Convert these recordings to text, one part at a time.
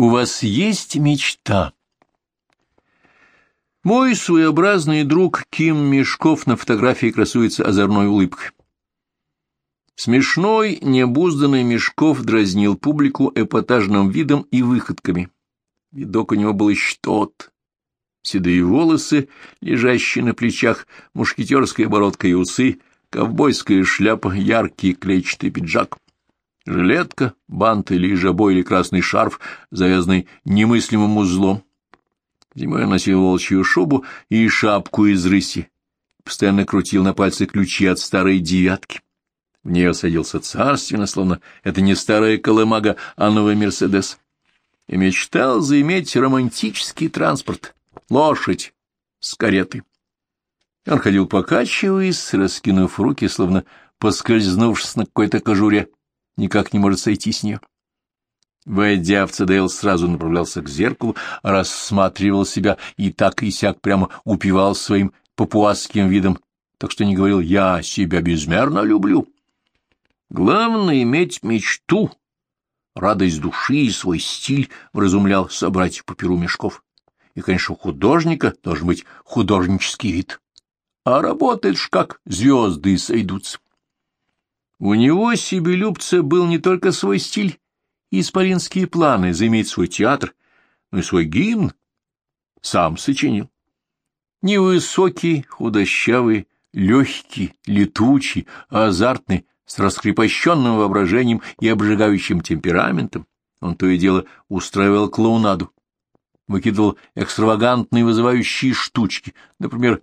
У вас есть мечта? Мой своеобразный друг Ким Мешков на фотографии красуется озорной улыбкой. Смешной, необузданный Мешков дразнил публику эпатажным видом и выходками. Видок у него был еще тот. Седые волосы, лежащие на плечах, мушкетерская бородка и усы, ковбойская шляпа, яркий клетчатый пиджак. Жилетка, бант или жабо или красный шарф, завязанный немыслимым узлом. Зимой он носил волчью шубу и шапку из рыси. Постоянно крутил на пальце ключи от старой девятки. В нее садился царственно, словно это не старая колымага, а новый Мерседес. И мечтал заиметь романтический транспорт, лошадь с каретой. Он ходил покачиваясь, раскинув руки, словно поскользнувшись на какой-то кожуре никак не может сойти с нее. Войдя в ЦДЛ, сразу направлялся к зеркалу, рассматривал себя и так и сяк прямо упивал своим папуасским видом, так что не говорил «я себя безмерно люблю». Главное — иметь мечту, радость души и свой стиль, вразумлял собратьев по перу мешков. И, конечно, у художника должен быть художнический вид. А работает ж как звезды сойдутся. У него, себелюбца, был не только свой стиль и исполинские планы заиметь свой театр, но и свой гимн сам сочинил. Невысокий, худощавый, легкий, летучий, азартный, с раскрепощенным воображением и обжигающим темпераментом, он то и дело устраивал клоунаду, выкидывал экстравагантные вызывающие штучки, например,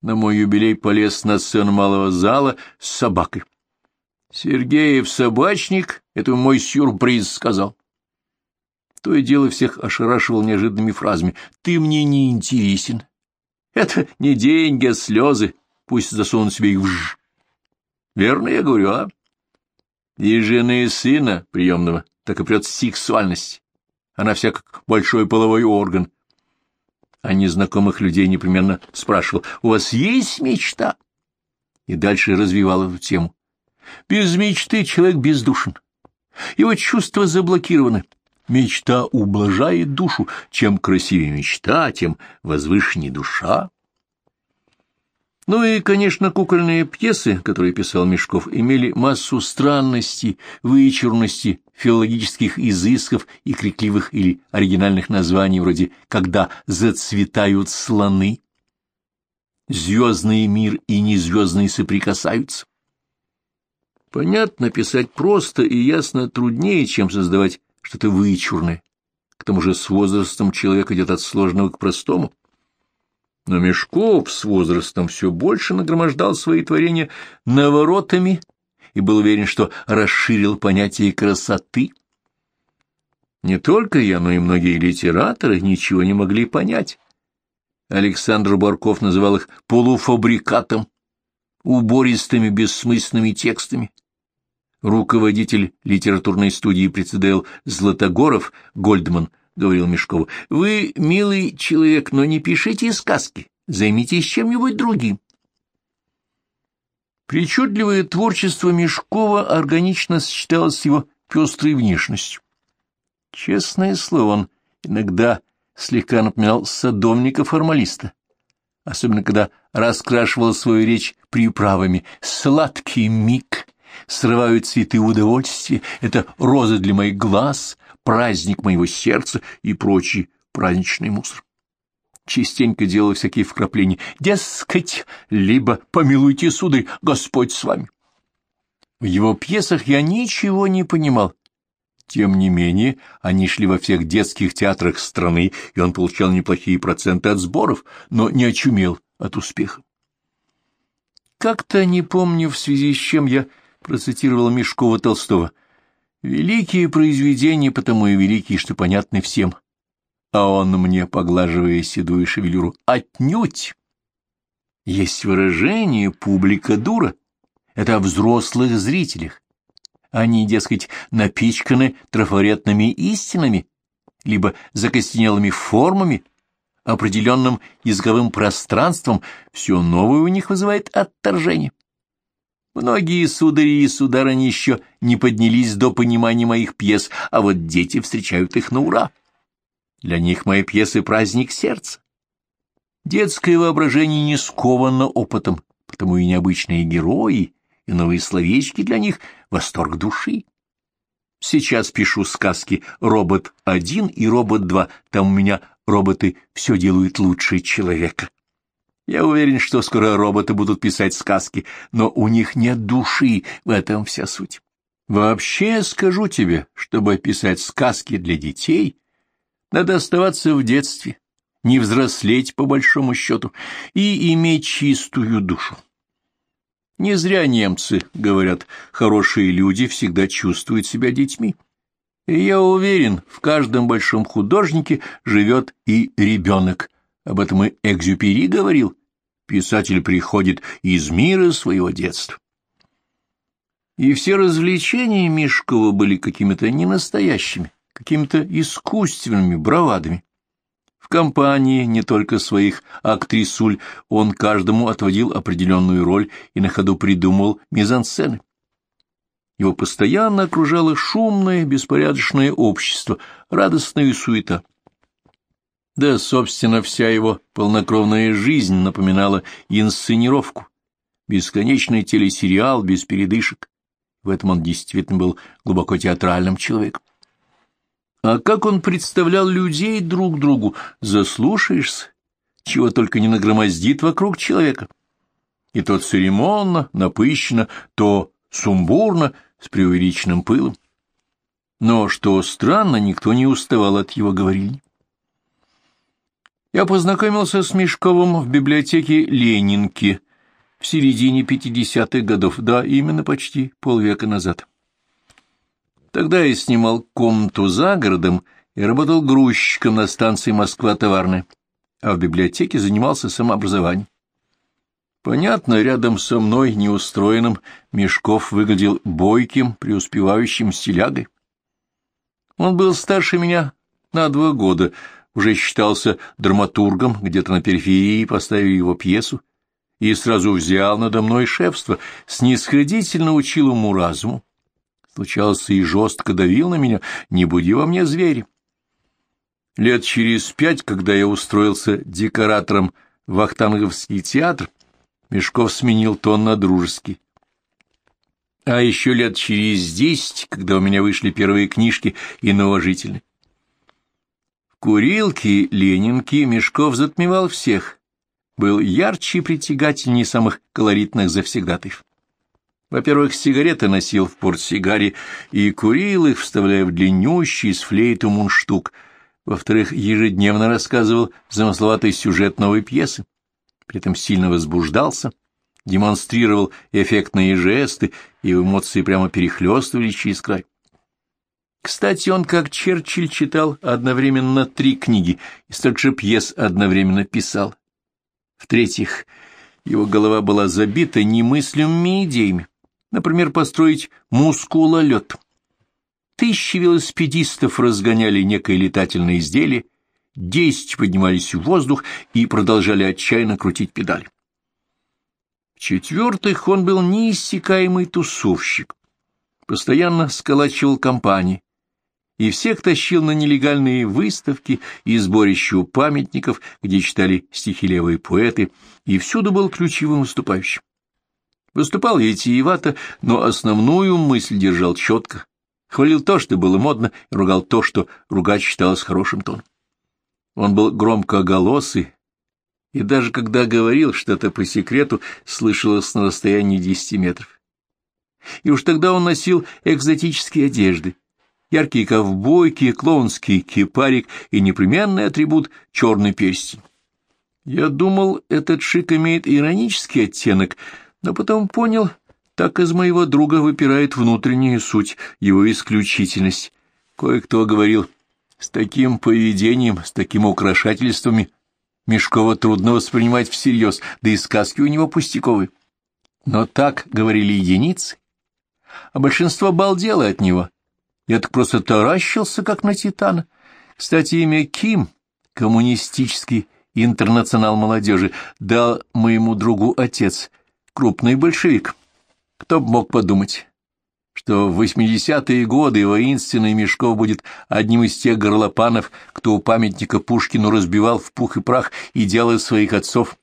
на мой юбилей полез на сцену малого зала с собакой. Сергеев собачник — это мой сюрприз, — сказал. То и дело всех ошарашивал неожиданными фразами. Ты мне не интересен. Это не деньги, а слезы. Пусть засунут себе их в ж. Верно я говорю, а? И жены и сына приемного так и прет сексуальность. Она вся как большой половой орган. А незнакомых людей непременно спрашивал, у вас есть мечта? И дальше развивал эту тему. Без мечты человек бездушен. Его чувства заблокированы. Мечта ублажает душу. Чем красивее мечта, тем возвышеннее душа. Ну и, конечно, кукольные пьесы, которые писал Мешков, имели массу странностей, вычурности, филологических изысков и крикливых или оригинальных названий, вроде «Когда зацветают слоны», «Звездный мир и незвездный соприкасаются». Понятно, писать просто и ясно труднее, чем создавать что-то вычурное. К тому же с возрастом человек идет от сложного к простому. Но Мешков с возрастом все больше нагромождал свои творения наворотами и был уверен, что расширил понятие красоты. Не только я, но и многие литераторы ничего не могли понять. Александр Барков называл их полуфабрикатом, убористыми бессмысленными текстами. Руководитель литературной студии председатель Златогоров Гольдман говорил Мешкову, «Вы, милый человек, но не пишите сказки, займитесь чем-нибудь другим». Причудливое творчество Мешкова органично сочеталось с его пестрой внешностью. Честное слово, он иногда слегка напоминал садовника-формалиста, особенно когда раскрашивал свою речь приправами «сладкий миг», «срывают цветы удовольствия», «это роза для моих глаз», «праздник моего сердца» и прочий праздничный мусор. Частенько делал всякие вкрапления, дескать, либо «помилуйте, сударь, Господь с вами». В его пьесах я ничего не понимал, тем не менее, они шли во всех детских театрах страны, и он получал неплохие проценты от сборов, но не очумел от успеха. Как-то, не помню, в связи с чем я процитировал Мешкова Толстого. «Великие произведения потому и великие, что понятны всем». А он мне, поглаживая седую шевелюру, «отнюдь». Есть выражение «публика дура». Это о взрослых зрителях они, дескать, напичканы трафаретными истинами, либо закостенелыми формами, определенным языковым пространством, все новое у них вызывает отторжение. Многие судари и сударыни еще не поднялись до понимания моих пьес, а вот дети встречают их на ура. Для них мои пьесы — праздник сердца. Детское воображение не сковано опытом, потому и необычные герои, и новые словечки для них — восторг души. Сейчас пишу сказки «Робот-1» и «Робот-2». Там у меня роботы все делают лучше человека. Я уверен, что скоро роботы будут писать сказки, но у них нет души, в этом вся суть. Вообще скажу тебе, чтобы писать сказки для детей, надо оставаться в детстве, не взрослеть по большому счету и иметь чистую душу. Не зря немцы говорят, хорошие люди всегда чувствуют себя детьми. И я уверен, в каждом большом художнике живет и ребенок. Об этом и Экзюпери говорил. Писатель приходит из мира своего детства. И все развлечения Мишкова были какими-то ненастоящими, какими-то искусственными бравадами компании не только своих актрисуль он каждому отводил определенную роль и на ходу придумывал мизансцены. Его постоянно окружало шумное, беспорядочное общество, радостная суета. Да, собственно, вся его полнокровная жизнь напоминала инсценировку, бесконечный телесериал без передышек. В этом он действительно был глубоко театральным человеком. А как он представлял людей друг другу, заслушаешься, чего только не нагромоздит вокруг человека. И то церемонно, напыщенно, то сумбурно, с преувеличенным пылом. Но, что странно, никто не уставал от его говорильни. Я познакомился с Мешковым в библиотеке Ленинки в середине 50-х годов, да, именно почти полвека назад. Тогда я снимал комнату за городом и работал грузчиком на станции Москва-Товарная, а в библиотеке занимался самообразованием. Понятно, рядом со мной, неустроенным, Мешков выглядел бойким, преуспевающим стилягой. Он был старше меня на два года, уже считался драматургом, где-то на периферии поставили его пьесу, и сразу взял надо мной шефство, снисходительно учил ему разуму, случался и жестко давил на меня, не буди во мне звери. Лет через пять, когда я устроился декоратором в Вахтанговский театр, Мешков сменил тон на дружеский. А еще лет через десять, когда у меня вышли первые книжки и новожительные. В курилке Ленинки Мешков затмевал всех, был ярче и притягательнее самых колоритных завсегдатаев. Во-первых, сигареты носил в портсигаре и курил их, вставляя в длиннющий с флейту мундштук. Во-вторых, ежедневно рассказывал замысловатый сюжет новой пьесы. При этом сильно возбуждался, демонстрировал эффектные жесты, и эмоции прямо перехлёстывали через край. Кстати, он, как Черчилль, читал одновременно три книги и столько же пьес одновременно писал. В-третьих, его голова была забита немыслимыми идеями. Например, построить мускулолет. Тысячи велосипедистов разгоняли некое летательное изделие, десять поднимались в воздух и продолжали отчаянно крутить педаль. В-четвертых, он был неиссякаемый тусовщик, постоянно сколачивал компании и всех тащил на нелегальные выставки и сборища у памятников, где читали стихи левые поэты, и всюду был ключевым выступающим. Выступал витиевато, но основную мысль держал четко. Хвалил то, что было модно, и ругал то, что ругать считалось хорошим тоном. Он был громкоголосый, и даже когда говорил что-то по секрету, слышалось на расстоянии десяти метров. И уж тогда он носил экзотические одежды, яркие ковбойки, клоунский кипарик и непременный атрибут — черный перстень. Я думал, этот шик имеет иронический оттенок — но потом понял, так из моего друга выпирает внутренняя суть, его исключительность. Кое-кто говорил, с таким поведением, с такими украшательствами Мешкова трудно воспринимать всерьез, да и сказки у него пустяковые. Но так говорили единицы, а большинство балдело от него. Я так просто таращился, как на Титана. Кстати, имя Ким, коммунистический интернационал молодежи, дал моему другу отец — крупный большевик. Кто б мог подумать, что в 80-е годы воинственный Мешков будет одним из тех горлопанов, кто у памятника Пушкину разбивал в пух и прах идеалы своих отцов,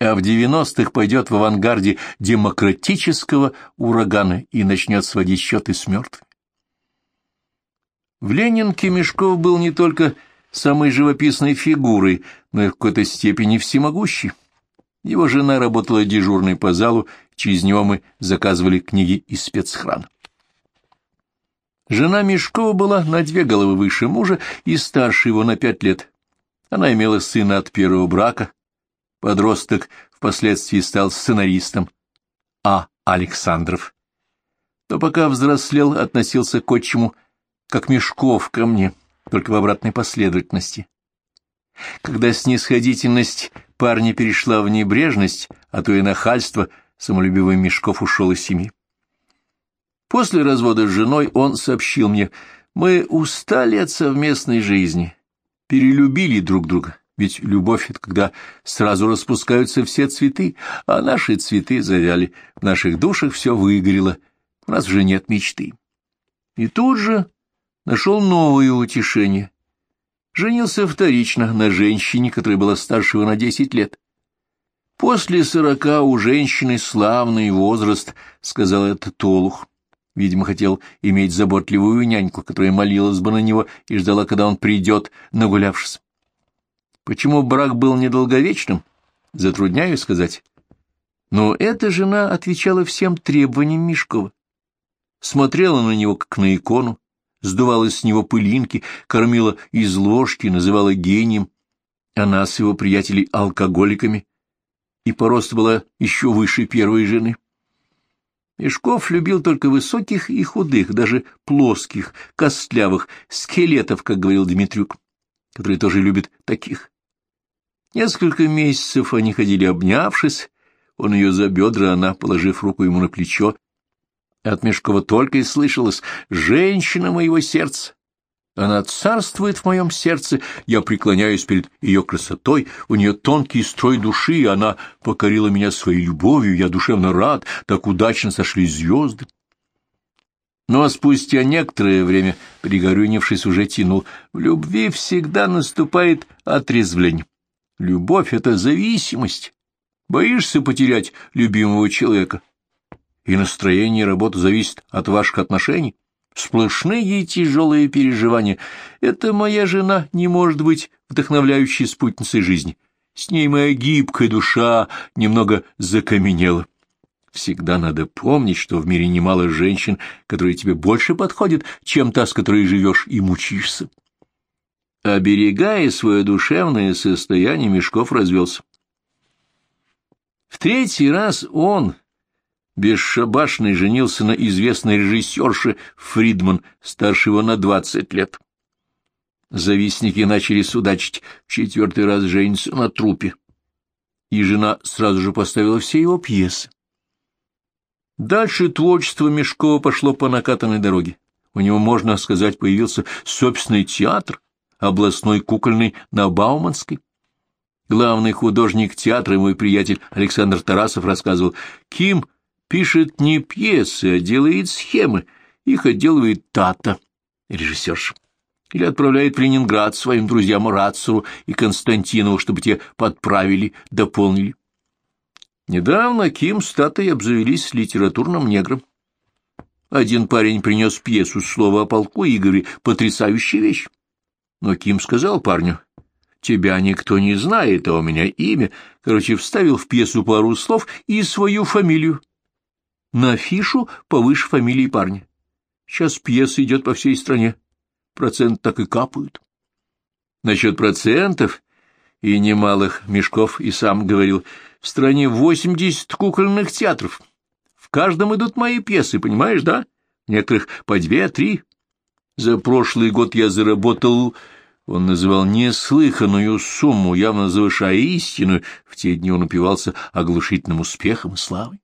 а в 90-х пойдет в авангарде демократического урагана и начнет сводить счеты с мертвыми. В Ленинке Мешков был не только самой живописной фигурой, но и в какой-то степени всемогущей. Его жена работала дежурной по залу, через него мы заказывали книги из спецхрана. Жена Мешкова была на две головы выше мужа и старше его на пять лет. Она имела сына от первого брака. Подросток впоследствии стал сценаристом. А. Александров. То пока взрослел, относился к отчиму, как Мешков ко мне, только в обратной последовательности. Когда снисходительность парня перешла в небрежность, а то и нахальство, самолюбивый Мешков ушел из семьи. После развода с женой он сообщил мне, мы устали от совместной жизни, перелюбили друг друга, ведь любовь — это когда сразу распускаются все цветы, а наши цветы завяли, в наших душах все выгорело, у нас уже нет мечты. И тут же нашел новое утешение. Женился вторично на женщине, которая была старше его на десять лет. После сорока у женщины славный возраст, — сказал этот Толух. Видимо, хотел иметь заботливую няньку, которая молилась бы на него и ждала, когда он придет, нагулявшись. Почему брак был недолговечным, затрудняю сказать. Но эта жена отвечала всем требованиям Мишкова. Смотрела на него, как на икону, сдувала с него пылинки, кормила из ложки, называла гением, а нас, его приятелей, алкоголиками, и по росту была еще выше первой жены. Мешков любил только высоких и худых, даже плоских, костлявых, скелетов, как говорил Дмитрюк, который тоже любит таких. Несколько месяцев они ходили обнявшись, он ее за бедра, она, положив руку ему на плечо. От Мешкова только и слышалось «Женщина моего сердца, она царствует в моем сердце, я преклоняюсь перед ее красотой, у нее тонкий строй души, она покорила меня своей любовью, я душевно рад, так удачно сошли звезды. Но спустя некоторое время, пригорюнившись, уже тянул, в любви всегда наступает отрезвление. Любовь — это зависимость. Боишься потерять любимого человека. И настроение и работа зависят от ваших отношений. Сплошные тяжелые переживания. Это моя жена не может быть вдохновляющей спутницей жизни. С ней моя гибкая душа немного закаменела. Всегда надо помнить, что в мире немало женщин, которые тебе больше подходят, чем та, с которой живешь и мучишься. Оберегая свое душевное состояние, Мешков развелся. В третий раз он, бесшабашный женился на известной режиссерше Фридман, старше его на двадцать лет. Завистники начали судачить, в четвертый раз женится на трупе. И жена сразу же поставила все его пьесы. Дальше творчество Мешкова пошло по накатанной дороге. У него, можно сказать, появился собственный театр, областной кукольный на Бауманской. Главный художник театра, мой приятель Александр Тарасов, рассказывал, Ким пишет не пьесы, а делает схемы. Их отделывает Тата, режиссерша. Или отправляет в Ленинград своим друзьям Рацеру и Константинову, чтобы те подправили, дополнили. Недавно Ким с Татой обзавелись литературным негром. Один парень принес пьесу «Слово о полку» Игорю, потрясающая вещь. Но Ким сказал парню, «Тебя никто не знает, а у меня имя». Короче, вставил в пьесу пару слов и свою фамилию на афишу повыше фамилии парня. Сейчас пьеса идет по всей стране. Процент так и капают. Насчет процентов и немалых мешков и сам говорил, в стране восемьдесят кукольных театров. В каждом идут мои пьесы, понимаешь, да? В некоторых по две-три. За прошлый год я заработал... Он называл неслыханную сумму, явно завышая истину. В те дни он упивался оглушительным успехом и славой.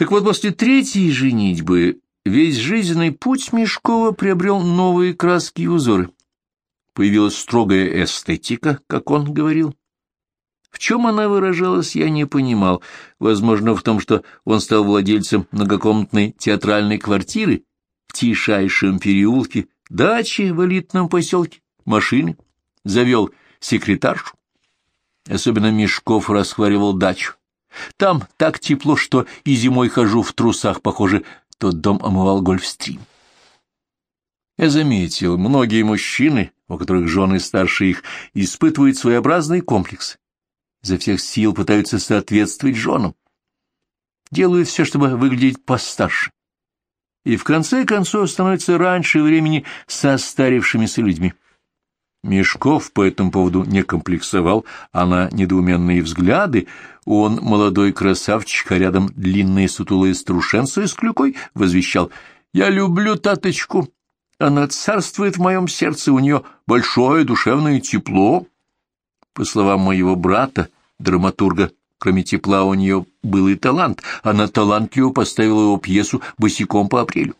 Так вот, после третьей женитьбы весь жизненный путь Мешкова приобрел новые краски и узоры. Появилась строгая эстетика, как он говорил. В чем она выражалась, я не понимал. Возможно, в том, что он стал владельцем многокомнатной театральной квартиры в тишайшем переулке, дачи в элитном поселке, машины, завел секретаршу. Особенно Мешков расхваливал дачу. Там так тепло, что и зимой хожу в трусах, похоже, тот дом омывал гольфстрим. Я заметил, многие мужчины, у которых жены старше их, испытывают своеобразный комплекс. Изо всех сил пытаются соответствовать женам. Делают все, чтобы выглядеть постарше. И в конце концов становятся раньше времени состарившимися людьми. Мешков по этому поводу не комплексовал, а на недоуменные взгляды он, молодой красавчик, а рядом длинные сутулые струшенцы с клюкой, возвещал «Я люблю таточку, она царствует в моем сердце, у нее большое душевное тепло». По словам моего брата, драматурга, кроме тепла у нее был и талант, она талантливо поставила его пьесу «Босиком по апрелю».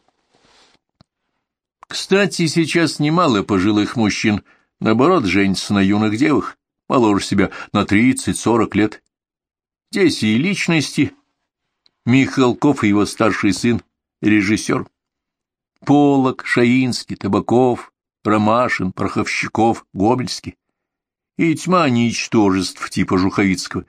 Кстати, сейчас немало пожилых мужчин – Наоборот, женится на юных девах, моложе себя на тридцать-сорок лет. Здесь и личности. Михалков и его старший сын, режиссер. Полок, Шаинский, Табаков, Ромашин, Пороховщиков, Гомельский. И тьма ничтожеств типа Жуховицкого.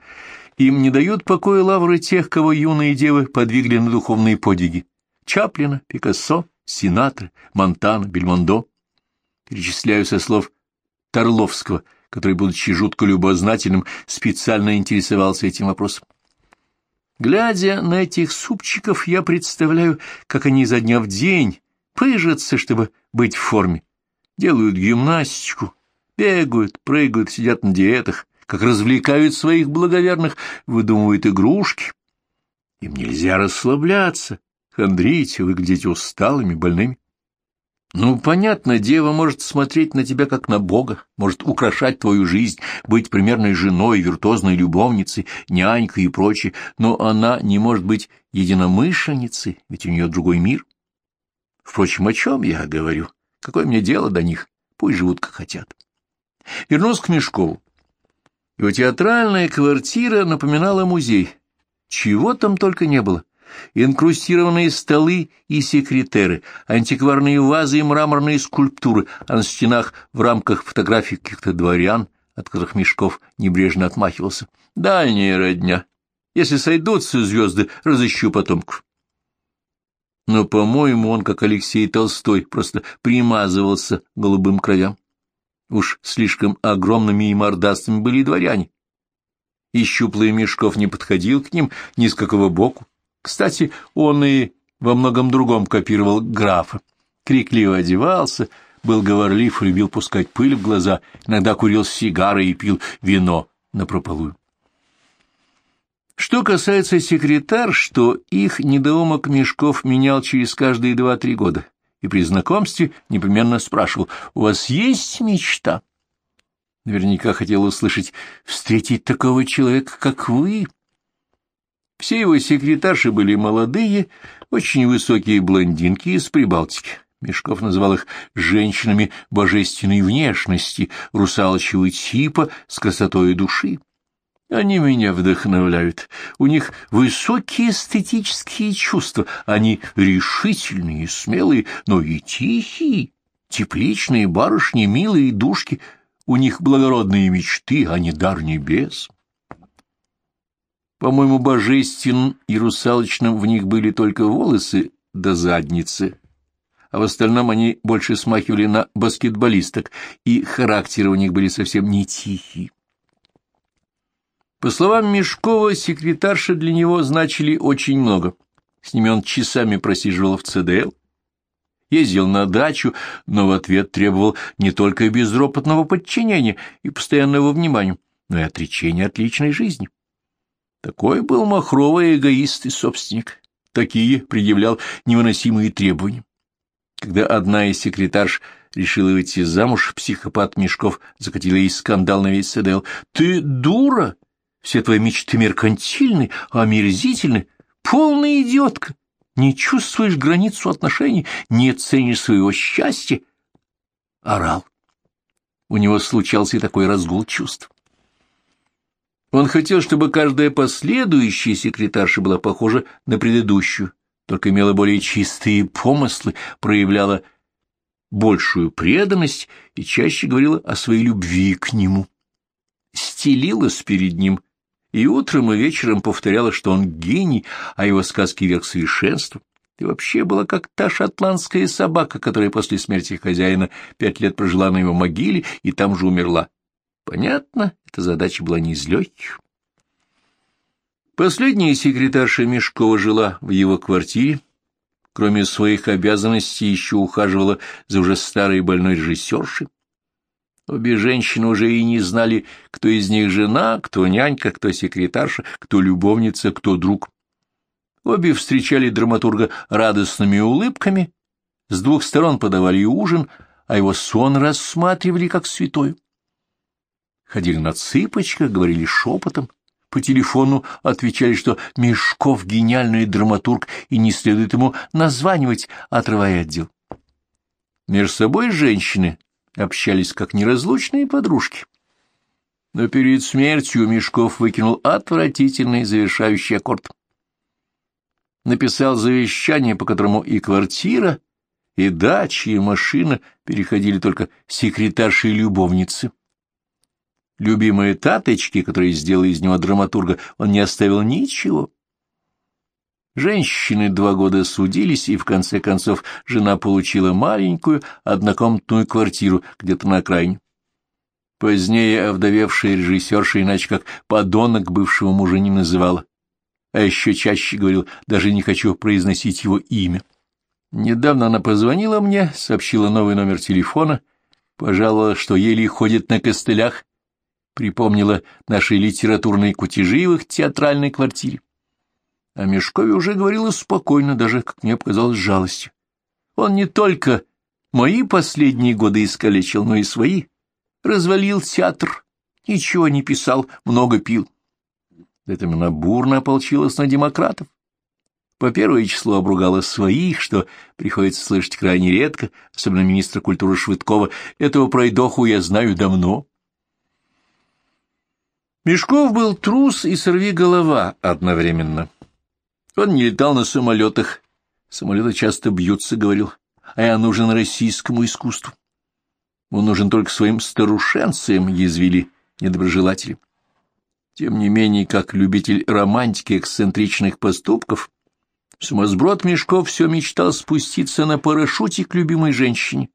Им не дают покоя лавры тех, кого юные девы подвигли на духовные подвиги. Чаплина, Пикассо, Синатра, Монтана, Бельмондо. Перечисляю со слов Торловского, который, будучи жутко любознательным, специально интересовался этим вопросом. Глядя на этих супчиков, я представляю, как они изо дня в день пыжатся, чтобы быть в форме, делают гимнастику, бегают, прыгают, сидят на диетах, как развлекают своих благоверных, выдумывают игрушки. Им нельзя расслабляться, хандрить, выглядеть усталыми, больными. Ну, понятно, дева может смотреть на тебя как на Бога, может украшать твою жизнь, быть примерной женой, виртуозной любовницей, нянькой и прочее, но она не может быть единомышленницей, ведь у нее другой мир. Впрочем, о чем я говорю? Какое мне дело до них? Пусть живут, как хотят. Вернусь к Мешкову. Его театральная квартира напоминала музей. Чего там только не было инкрустированные столы и секретеры, антикварные вазы и мраморные скульптуры, а на стенах в рамках фотографий каких-то дворян, от которых Мешков небрежно отмахивался. Дальняя родня. Если сойдутся звезды, разыщу потомков. Но, по-моему, он, как Алексей Толстой, просто примазывался голубым кровям. Уж слишком огромными и мордастыми были дворяне. И щуплый Мешков не подходил к ним ни с какого боку, кстати, он и во многом другом копировал графа. Крикливо одевался, был говорлив, любил пускать пыль в глаза, иногда курил сигары и пил вино напропалую. Что касается секретарш, то их недоумок Мешков менял через каждые два-три года, и при знакомстве непременно спрашивал, «У вас есть мечта?» Наверняка хотел услышать, «Встретить такого человека, как вы?» Все его секретарши были молодые, очень высокие блондинки из Прибалтики. Мешков называл их женщинами божественной внешности, русалочего типа с красотой души. Они меня вдохновляют. У них высокие эстетические чувства. Они решительные и смелые, но и тихие, тепличные барышни, милые душки. У них благородные мечты, а не дар небес. По-моему, божественным и русалочным в них были только волосы до задницы, а в остальном они больше смахивали на баскетболисток, и характеры у них были совсем не тихие. По словам Мешкова, секретарши для него значили очень много. С ними он часами просиживал в ЦДЛ, ездил на дачу, но в ответ требовал не только безропотного подчинения и постоянного внимания, но и отречения от личной жизни. Такой был махровый эгоист и собственник. Такие предъявлял невыносимые требования. Когда одна из секретарш решила выйти замуж, психопат Мешков закатил ей скандал на весь СДЛ. «Ты дура! Все твои мечты меркантильны, омерзительны, полная идиотка! Не чувствуешь границу отношений, не ценишь своего счастья!» Орал. У него случался и такой разгул чувств. Он хотел, чтобы каждая последующая секретарша была похожа на предыдущую, только имела более чистые помыслы, проявляла большую преданность и чаще говорила о своей любви к нему. Стелилась перед ним и утром и вечером повторяла, что он гений, а его сказки верх совершенства. И вообще была как та шотландская собака, которая после смерти хозяина пять лет прожила на его могиле и там же умерла. Понятно, эта задача была не из легких. Последняя секретарша Мешкова жила в его квартире, кроме своих обязанностей, еще ухаживала за уже старой больной режиссершей. Обе женщины уже и не знали, кто из них жена, кто нянька, кто секретарша, кто любовница, кто друг. Обе встречали драматурга радостными улыбками, с двух сторон подавали ужин, а его сон рассматривали как святой. Ходили на цыпочках, говорили шепотом, по телефону отвечали, что Мешков — гениальный драматург, и не следует ему названивать, отрывая отдел. Между собой женщины общались как неразлучные подружки. Но перед смертью Мешков выкинул отвратительный завершающий аккорд. Написал завещание, по которому и квартира, и дача, и машина переходили только секретарши и любовницы. Любимые таточки, которые сделали из него драматурга, он не оставил ничего. Женщины два года судились, и в конце концов жена получила маленькую однокомнатную квартиру где-то на окраине. Позднее овдовевшая режиссерша иначе как подонок бывшего мужа не называла, а еще чаще говорил, даже не хочу произносить его имя. Недавно она позвонила мне, сообщила новый номер телефона, пожаловала, что еле ходит на костылях, припомнила наши литературные кутежи в их театральной квартире. А Мешкове уже говорила спокойно, даже, как мне показалось, с жалостью. Он не только мои последние годы искалечил, но и свои. Развалил театр, ничего не писал, много пил. Это она бурно ополчилась на демократов. По первое число обругала своих, что приходится слышать крайне редко, особенно министра культуры Швыдкова. Этого пройдоху я знаю давно. Мешков был трус и сорви-голова одновременно. Он не летал на самолетах. Самолеты часто бьются, говорил, а я нужен российскому искусству. Он нужен только своим старушенцам, язвили недоброжелатели. Тем не менее, как любитель романтики эксцентричных поступков, сумасброд Мешков все мечтал спуститься на парашюте к любимой женщине,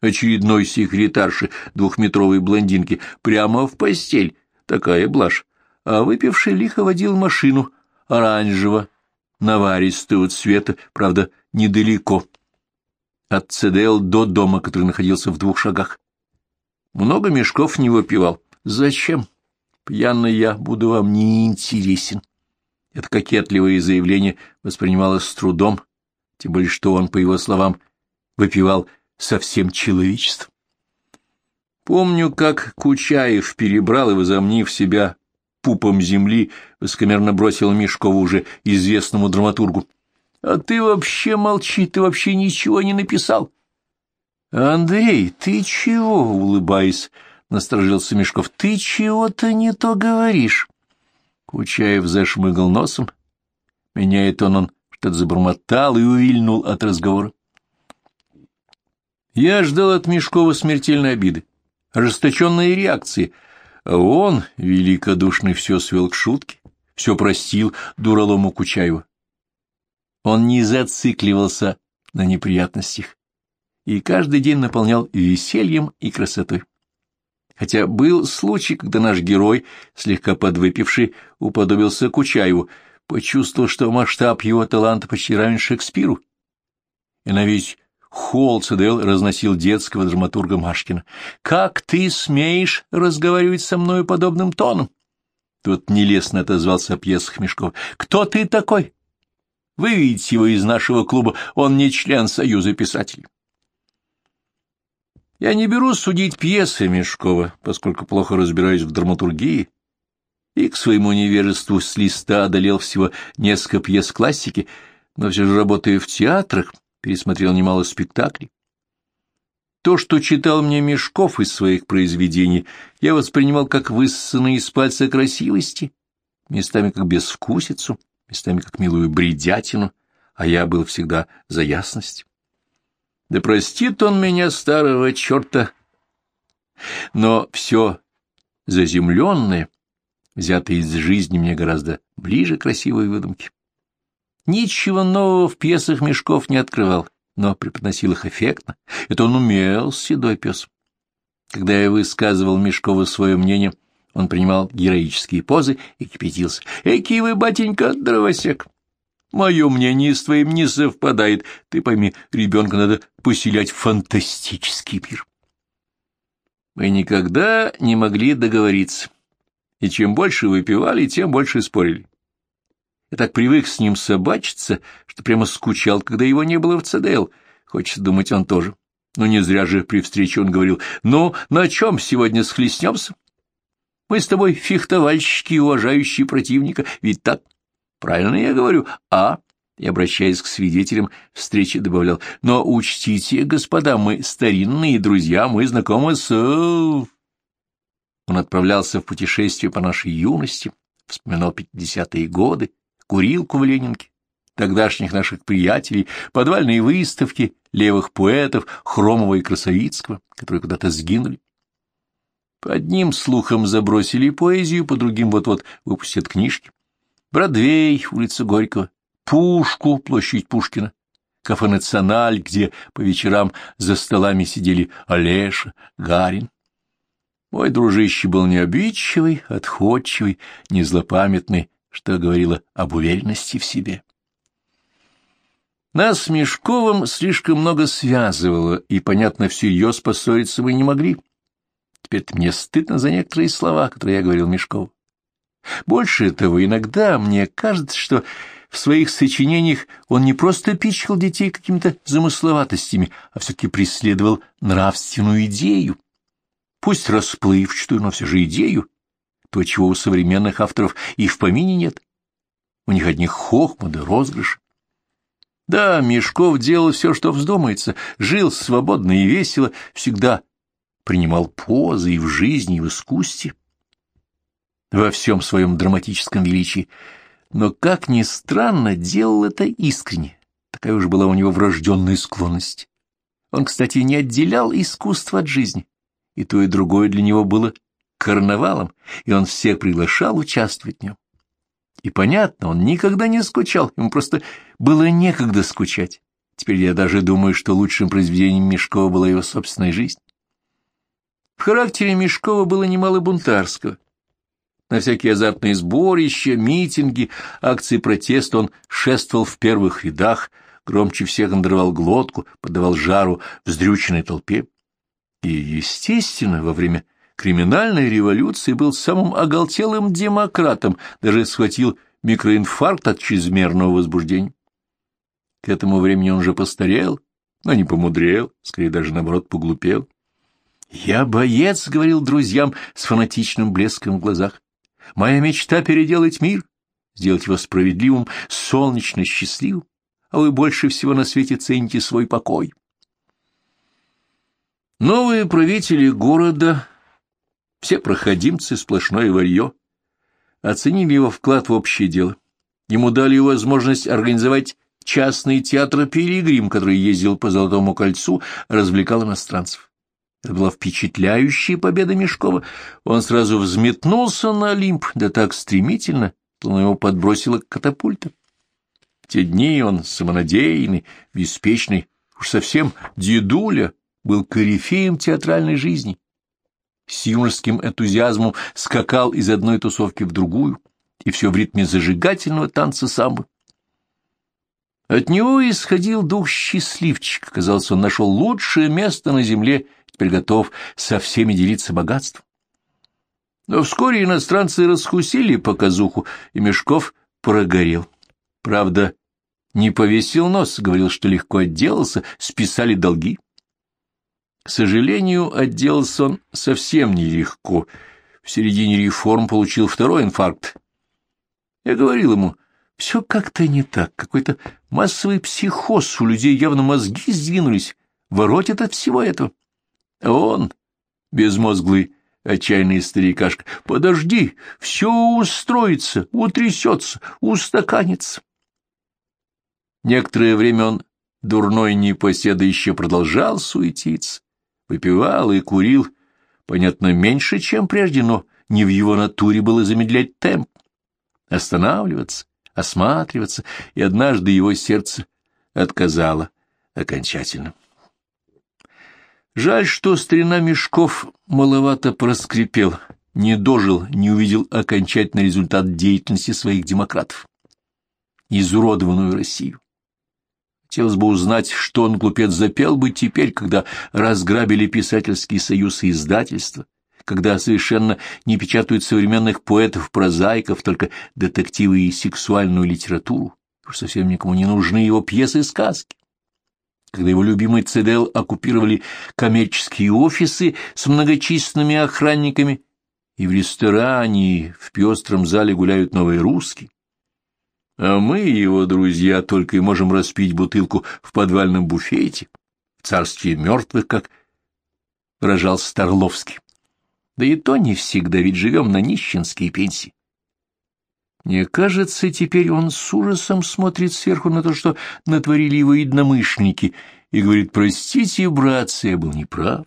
очередной секретарше двухметровой блондинки, прямо в постель, такая блажь, а выпивший лихо водил машину, оранжево, наваристого цвета, правда, недалеко, от ЦДЛ до дома, который находился в двух шагах. Много мешков не выпивал. Зачем? Пьяный я буду вам не интересен. Это кокетливое заявление воспринималось с трудом, тем более что он, по его словам, выпивал совсем человечество. Помню, как Кучаев перебрал и, возомнив себя пупом земли, высокомерно бросил Мешкову уже известному драматургу. — А ты вообще молчи, ты вообще ничего не написал. — Андрей, ты чего, — улыбаясь, насторожился Мешков, — ты чего-то не то говоришь. Кучаев зашмыгал носом. Меняет он, он что-то забормотал и увильнул от разговора. Я ждал от Мешкова смертельной обиды ожесточенные реакции, он, великодушный, все свел к шутке, все простил дуралому Кучаеву. Он не зацикливался на неприятностях и каждый день наполнял весельем и красотой. Хотя был случай, когда наш герой, слегка подвыпивший, уподобился Кучаеву, почувствовал, что масштаб его таланта почти равен Шекспиру. И на весь Холл разносил детского драматурга Машкина. «Как ты смеешь разговаривать со мною подобным тоном?» Тут нелестно отозвался о пьесах Мешков. «Кто ты такой? Выведите его из нашего клуба, он не член Союза писателей». Я не беру судить пьесы Мешкова, поскольку плохо разбираюсь в драматургии, и к своему невежеству с листа одолел всего несколько пьес классики, но все же работаю в театрах, пересмотрел немало спектаклей. То, что читал мне Мешков из своих произведений, я воспринимал как высосанные из пальца красивости, местами как безвкусицу, местами как милую бредятину, а я был всегда за ясность. Да простит он меня, старого черта, но все заземленное, взятое из жизни, мне гораздо ближе красивой выдумки. Ничего нового в пьесах Мешков не открывал, но преподносил их эффектно. Это он умел, седой пес. Когда я высказывал Мешкову свое мнение, он принимал героические позы и кипятился. «Эки вы, батенька, дровосек! Мое мнение с твоим не совпадает. Ты пойми, ребенка надо поселять в фантастический мир». Мы никогда не могли договориться, и чем больше выпивали, тем больше спорили. Я так привык с ним собачиться, что прямо скучал, когда его не было в ЦДЛ. Хочется думать, он тоже. Но не зря же при встрече он говорил, «Ну, на чем сегодня схлестнемся? Мы с тобой фехтовальщики, уважающие противника, ведь так?» «Правильно я говорю, а?» И, обращаясь к свидетелям, встречи добавлял, «Но учтите, господа, мы старинные друзья, мы знакомы с...» Он отправлялся в путешествие по нашей юности, вспоминал пятидесятые годы, курилку в Ленинке, тогдашних наших приятелей, подвальные выставки левых поэтов Хромова и Красовицкого, которые куда-то сгинули. По одним слухам забросили поэзию, по другим вот-вот выпустят книжки. Бродвей, улица Горького, Пушку, площадь Пушкина, кафе «Националь», где по вечерам за столами сидели Олеша, Гарин. Мой дружище был необидчивый, отходчивый, незлопамятный, что говорило об уверенности в себе. Нас с Мешковым слишком много связывало, и, понятно, всерьез поссориться мы не могли. Теперь мне стыдно за некоторые слова, которые я говорил Мешкову. Больше того, иногда мне кажется, что в своих сочинениях он не просто пичкал детей какими-то замысловатостями, а все-таки преследовал нравственную идею. Пусть расплывчатую, но все же идею, то, чего у современных авторов и в помине нет. У них одни хохма да розыгрыш. Да, Мешков делал все, что вздумается, жил свободно и весело, всегда принимал позы и в жизни, и в искусстве, во всем своем драматическом величии, но, как ни странно, делал это искренне. Такая уж была у него врожденная склонность. Он, кстати, не отделял искусство от жизни, и то и другое для него было карнавалом, и он всех приглашал участвовать в нем. И понятно, он никогда не скучал, ему просто было некогда скучать. Теперь я даже думаю, что лучшим произведением Мешкова была его собственная жизнь. В характере Мешкова было немало бунтарского. На всякие азартные сборища, митинги, акции протеста он шествовал в первых рядах, громче всех надрывал глотку, подавал жару вздрюченной толпе. И, естественно, во время криминальной революции был самым оголтелым демократом, даже схватил микроинфаркт от чрезмерного возбуждения. К этому времени он уже постарел, но не помудрел, скорее даже, наоборот, поглупел. «Я боец», — говорил друзьям с фанатичным блеском в глазах. «Моя мечта — переделать мир, сделать его справедливым, солнечно счастливым, а вы больше всего на свете цените свой покой». Новые правители города все проходимцы, сплошное варье. Оценили его вклад в общее дело. Ему дали возможность организовать частный театр «Пилигрим», который ездил по Золотому кольцу, развлекал иностранцев. Это была впечатляющая победа Мешкова. Он сразу взметнулся на Олимп, да так стремительно, что его подбросило к катапульте. В те дни он самонадеянный, беспечный, уж совсем дедуля, был корифеем театральной жизни с юношеским энтузиазмом скакал из одной тусовки в другую, и все в ритме зажигательного танца самбы. От него исходил дух счастливчика, казалось, он нашел лучшее место на земле, теперь готов со всеми делиться богатством. Но вскоре иностранцы раскусили показуху, и Мешков прогорел. Правда, не повесил нос, говорил, что легко отделался, списали долги. К сожалению, отделался он совсем нелегко. В середине реформ получил второй инфаркт. Я говорил ему, все как-то не так, какой-то массовый психоз, у людей явно мозги сдвинулись, воротит от всего этого. А он, безмозглый, отчаянный старикашка, подожди, все устроится, утрясется, устаканится. Некоторое время он, дурной непоседа, еще продолжал суетиться, выпивал и курил, понятно, меньше, чем прежде, но не в его натуре было замедлять темп, останавливаться, осматриваться, и однажды его сердце отказало окончательно. Жаль, что старина Мешков маловато проскрипел, не дожил, не увидел окончательный результат деятельности своих демократов. Изуродованную Россию. Хотелось бы узнать, что он, глупец, запел бы теперь, когда разграбили писательский союз и издательство, когда совершенно не печатают современных поэтов-прозаиков, только детективы и сексуальную литературу, уж совсем никому не нужны его пьесы и сказки когда его любимый ЦДЛ оккупировали коммерческие офисы с многочисленными охранниками, и в ресторане, и в пестром зале гуляют новые русские. А мы, его друзья, только и можем распить бутылку в подвальном буфете, в царстве мертвых, как выражал Старловский. Да и то не всегда, ведь живем на нищенские пенсии. Мне кажется, теперь он с ужасом смотрит сверху на то, что натворили его единомышленники, и говорит, простите, братцы, я был неправ.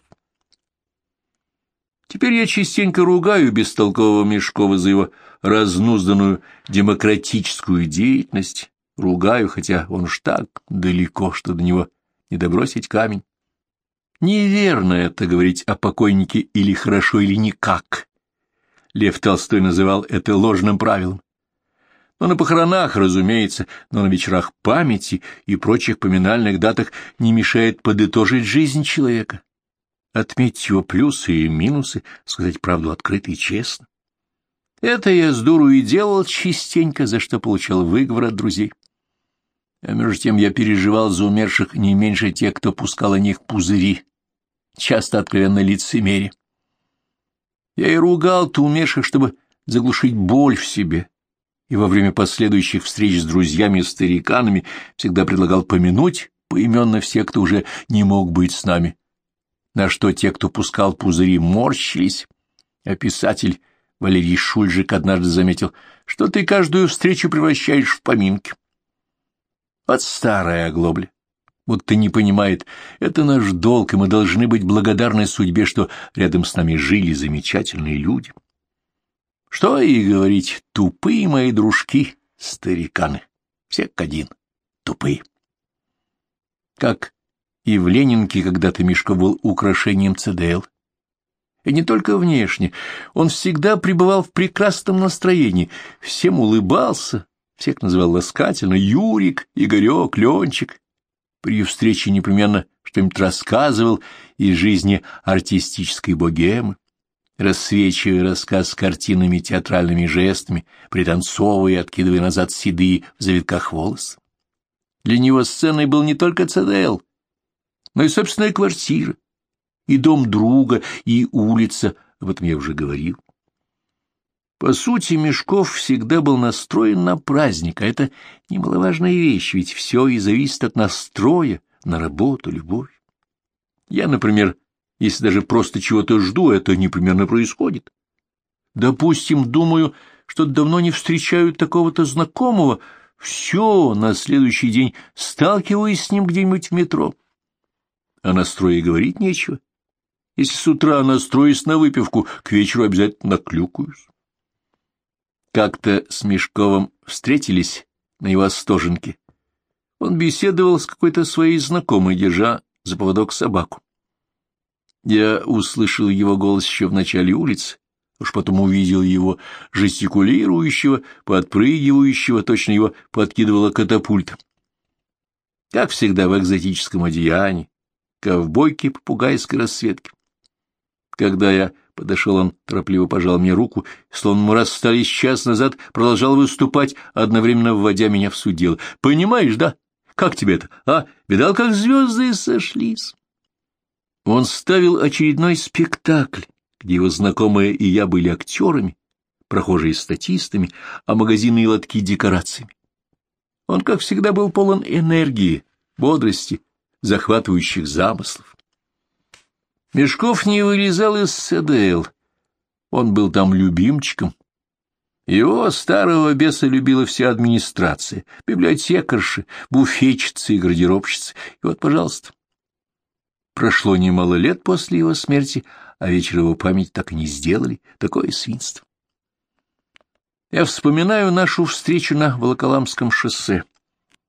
Теперь я частенько ругаю бестолкового Мешкова за его разнузданную демократическую деятельность, ругаю, хотя он уж так далеко, что до него не добросить камень. Неверно это говорить о покойнике или хорошо, или никак. Лев Толстой называл это ложным правилом. Но на похоронах, разумеется, но на вечерах памяти и прочих поминальных датах не мешает подытожить жизнь человека, отметить его плюсы и минусы, сказать правду открыто и честно. Это я с дуру и делал частенько, за что получал выговор от друзей. А между тем я переживал за умерших не меньше тех, кто пускал о них пузыри, часто откровенно лицемерие. Я и ругал-то умерших, чтобы заглушить боль в себе, и во время последующих встреч с друзьями и стариканами всегда предлагал помянуть поименно всех, кто уже не мог быть с нами. На что те, кто пускал пузыри, морщились, а писатель Валерий Шульжик однажды заметил, что ты каждую встречу превращаешь в поминки. Вот старая оглобля. Будто не понимает, это наш долг, и мы должны быть благодарны судьбе, что рядом с нами жили замечательные люди. Что и говорить, тупые мои дружки, стариканы, все как один, тупые. Как и в Ленинке когда-то Мишка был украшением ЦДЛ. И не только внешне, он всегда пребывал в прекрасном настроении, всем улыбался, всех называл ласкательно Юрик, Игорек, Ленчик. При встрече непременно что-нибудь рассказывал из жизни артистической богемы рассвечивая рассказ картинами театральными жестами, пританцовывая откидывая назад седые в завитках волос. Для него сценой был не только ЦДЛ, но и собственная квартира, и дом друга, и улица, об этом я уже говорил. По сути, Мешков всегда был настроен на праздник, а это немаловажная вещь, ведь все и зависит от настроя на работу, любовь. Я, например, если даже просто чего-то жду, это непременно происходит. Допустим, думаю, что давно не встречают такого-то знакомого, все, на следующий день сталкиваюсь с ним где-нибудь в метро. А настрое говорить нечего. Если с утра настроюсь на выпивку, к вечеру обязательно наклюкаюсь. Как-то с Мешковым встретились на его остоженке. Он беседовал с какой-то своей знакомой, держа за поводок собаку. Я услышал его голос еще в начале улицы, уж потом увидел его жестикулирующего, подпрыгивающего, точно его подкидывала катапульта. Как всегда в экзотическом одеянии, ковбойки попугайской расцветки. Когда я подошел, он торопливо пожал мне руку, словно мы расстались час назад, продолжал выступать, одновременно вводя меня в суть. Понимаешь, да? Как тебе это? А, видал, как звезды сошлись? Он ставил очередной спектакль, где его знакомые и я были актерами, прохожие статистами, а магазины и лотки декорациями. Он, как всегда, был полон энергии, бодрости, захватывающих замыслов. Мешков не вылезал из СДЛ. Он был там любимчиком. Его старого беса любила вся администрация, библиотекарши, буфетчицы и гардеробщицы. И вот, пожалуйста. Прошло немало лет после его смерти, а вечер его памяти так и не сделали. Такое свинство. Я вспоминаю нашу встречу на Волоколамском шоссе.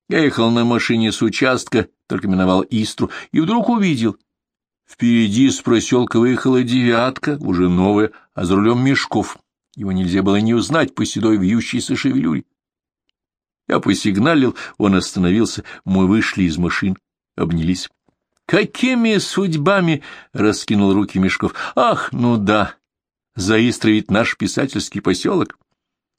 Я ехал на машине с участка, только миновал Истру, и вдруг увидел. Впереди с проселка выехала девятка, уже новая, а за рулем Мешков. Его нельзя было не узнать по седой вьющейся шевелюре. Я посигналил, он остановился, мы вышли из машин, обнялись. «Какими судьбами?» — раскинул руки Мешков. «Ах, ну да, Заистра ведь наш писательский поселок.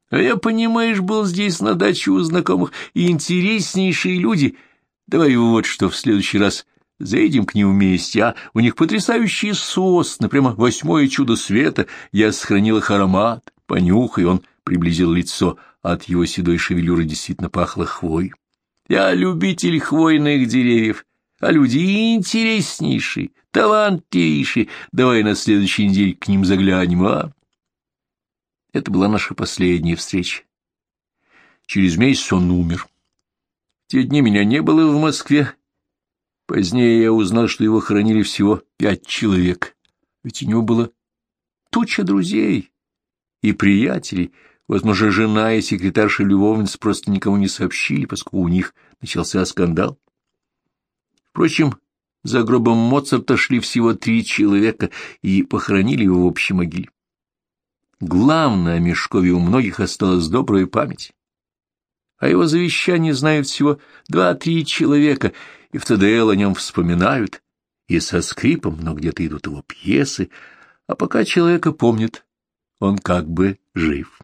А я, понимаешь, был здесь на даче у знакомых, и интереснейшие люди. Давай вот что в следующий раз заедем к ним вместе, а у них потрясающие сосны, прямо восьмое чудо света. Я сохранил их аромат, понюхай, он приблизил лицо, от его седой шевелюры действительно пахло хвой. Я любитель хвойных деревьев, а люди интереснейшие, талантливейшие. Давай на следующей неделе к ним заглянем, а? Это была наша последняя встреча. Через месяц он умер. Те дни меня не было в Москве. Позднее я узнал, что его хоронили всего пять человек. Ведь у него было туча друзей и приятелей. Возможно, жена и секретарша-любовница просто никому не сообщили, поскольку у них начался скандал. Впрочем, за гробом Моцарта шли всего три человека и похоронили его в общей могиле. Главное, о Мешкове у многих осталась добрая память. О его завещании знают всего два-три человека, и в ТДЛ о нем вспоминают, и со скрипом, но где-то идут его пьесы, а пока человека помнят, он как бы жив.